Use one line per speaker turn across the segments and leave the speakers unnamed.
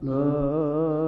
Love.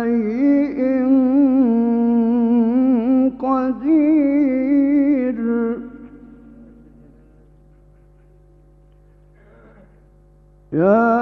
شيء قدير. يا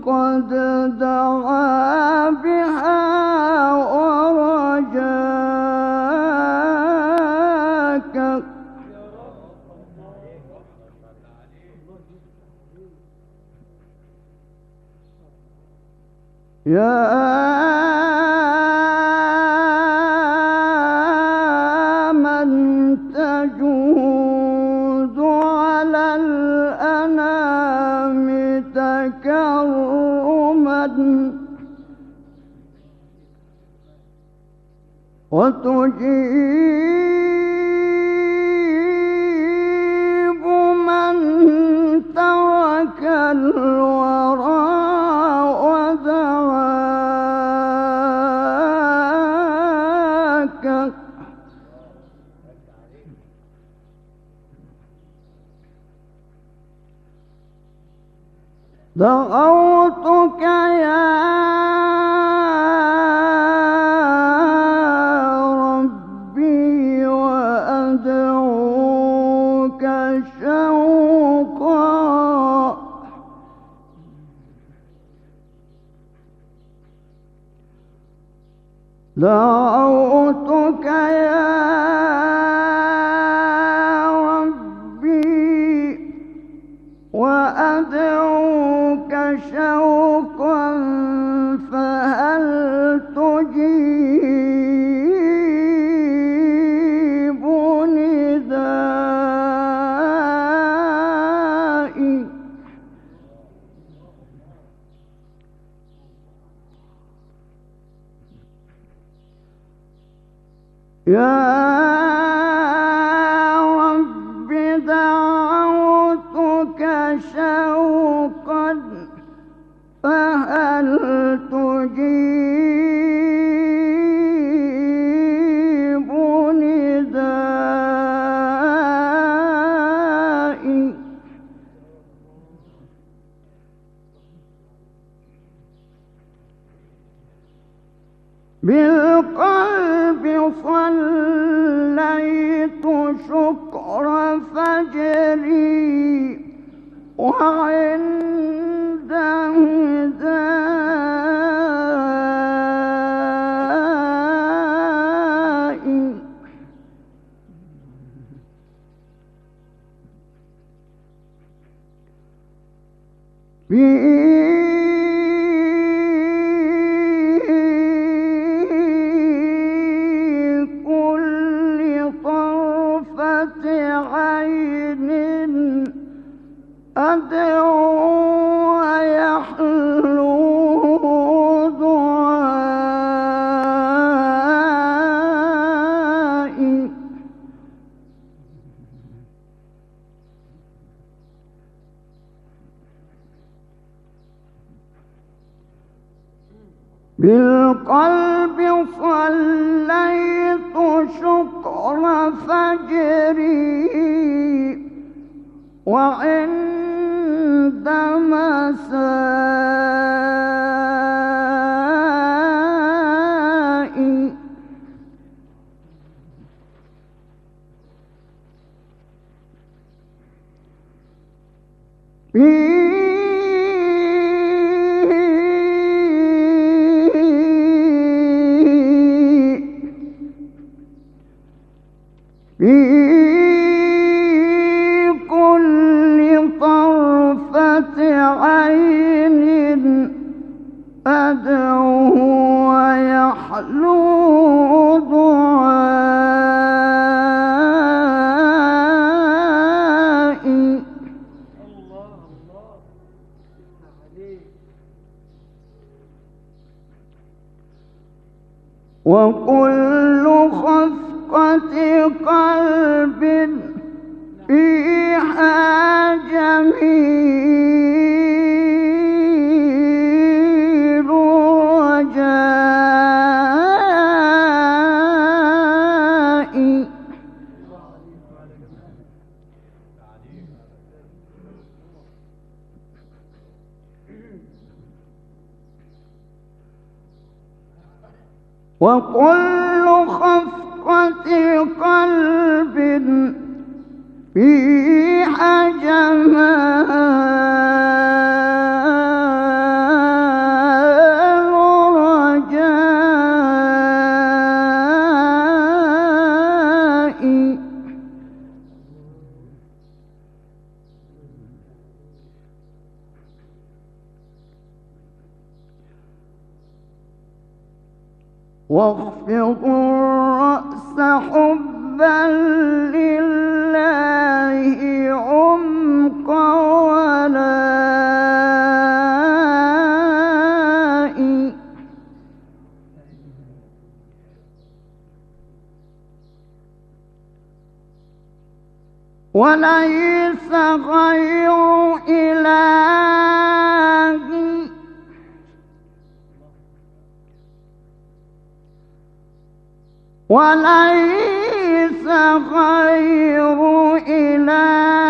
过得到 وتجيب La يا Be بالقلب صليت شكر فجري وعند مسائي Peace. وكل خفقة قلب فيها جميل. وكل خفقة قلب في حجمال واخفض الرأس حبا لله عمق ولائي وليس غير إلهي وليس غير إلهي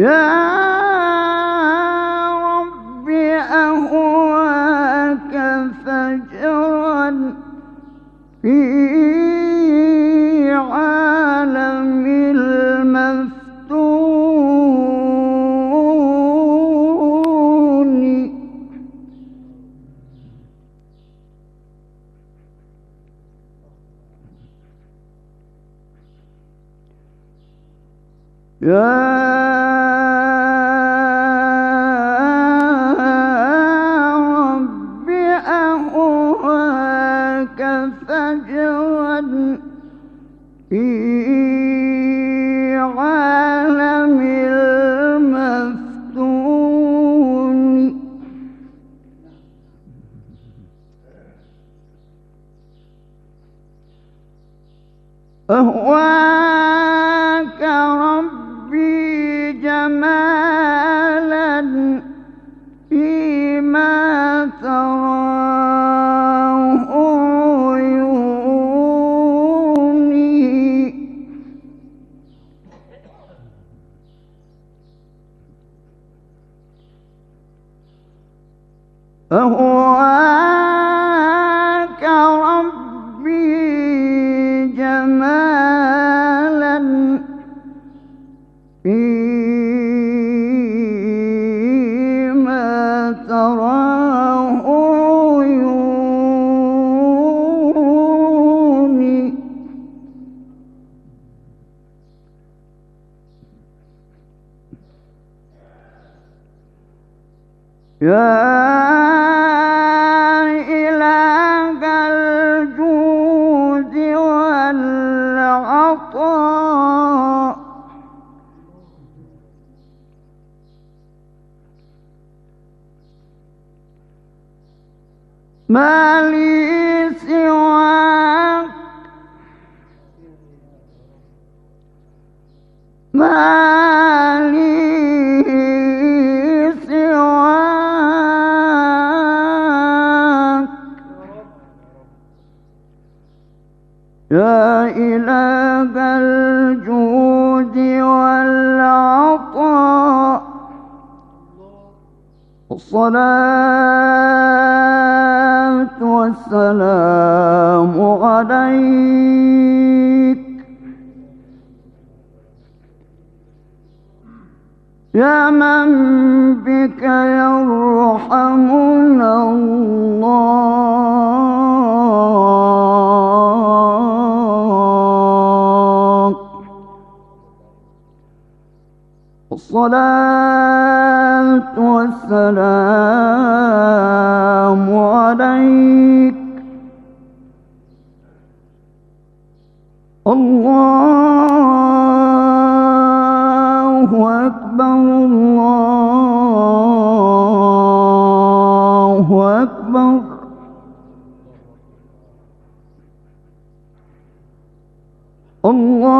يا رب أهواك فجرا في عالم المفتون. يا أهواك ما لي سواك ما لي سواك يا إله الجود والعطاء. الصلاة والسلام عليك. يا من بك يرحمنا الله. الصلاة والسلام عليك. الله أكبر الله أكبر. الله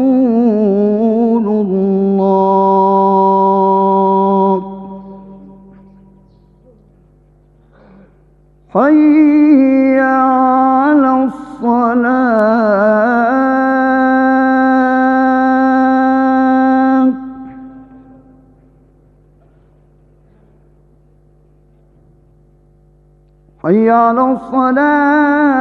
حي على الصلاة.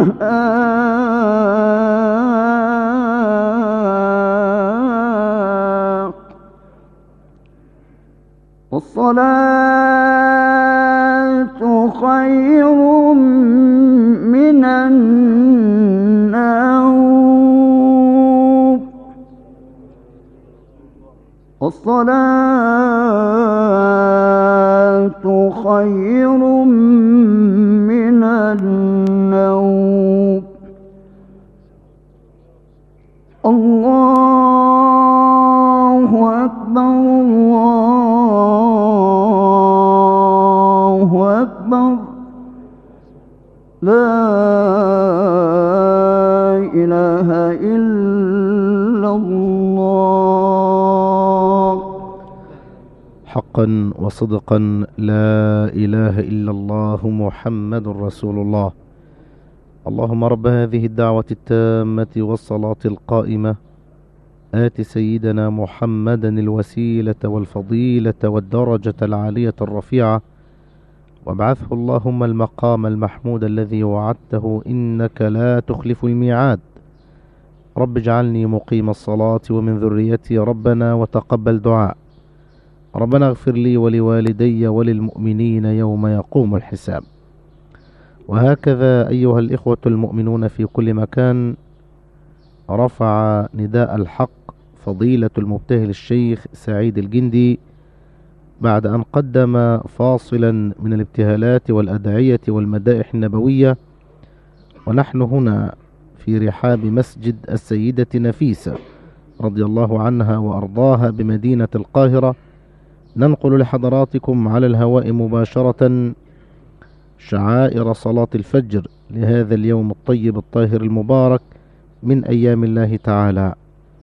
الفلاح والصلاة خير من النوم. والصلاة خير من النوم.
وصدقا لا إله إلا الله محمد رسول الله. اللهم رب هذه الدعوة التامة والصلاة القائمة. آت سيدنا محمدا الوسيلة والفضيلة والدرجة العالية الرفيعة. وابعثه اللهم المقام المحمود الذي وعدته إنك لا تخلف الميعاد. رب اجعلني مقيم الصلاة ومن ذريتي ربنا وتقبل دعاء. ربنا اغفر لي ولوالدي وللمؤمنين يوم يقوم الحساب. وهكذا أيها الإخوة المؤمنون في كل مكان رفع نداء الحق فضيلة المبتهل الشيخ سعيد الجندي بعد أن قدم فاصلا من الابتهالات والأدعية والمدائح النبوية. ونحن هنا في رحاب مسجد السيدة نفيسة رضي الله عنها وأرضاها بمدينة القاهرة. ننقل لحضراتكم على الهواء مباشرة شعائر صلاة الفجر لهذا اليوم الطيب الطاهر المبارك من أيام الله تعالى.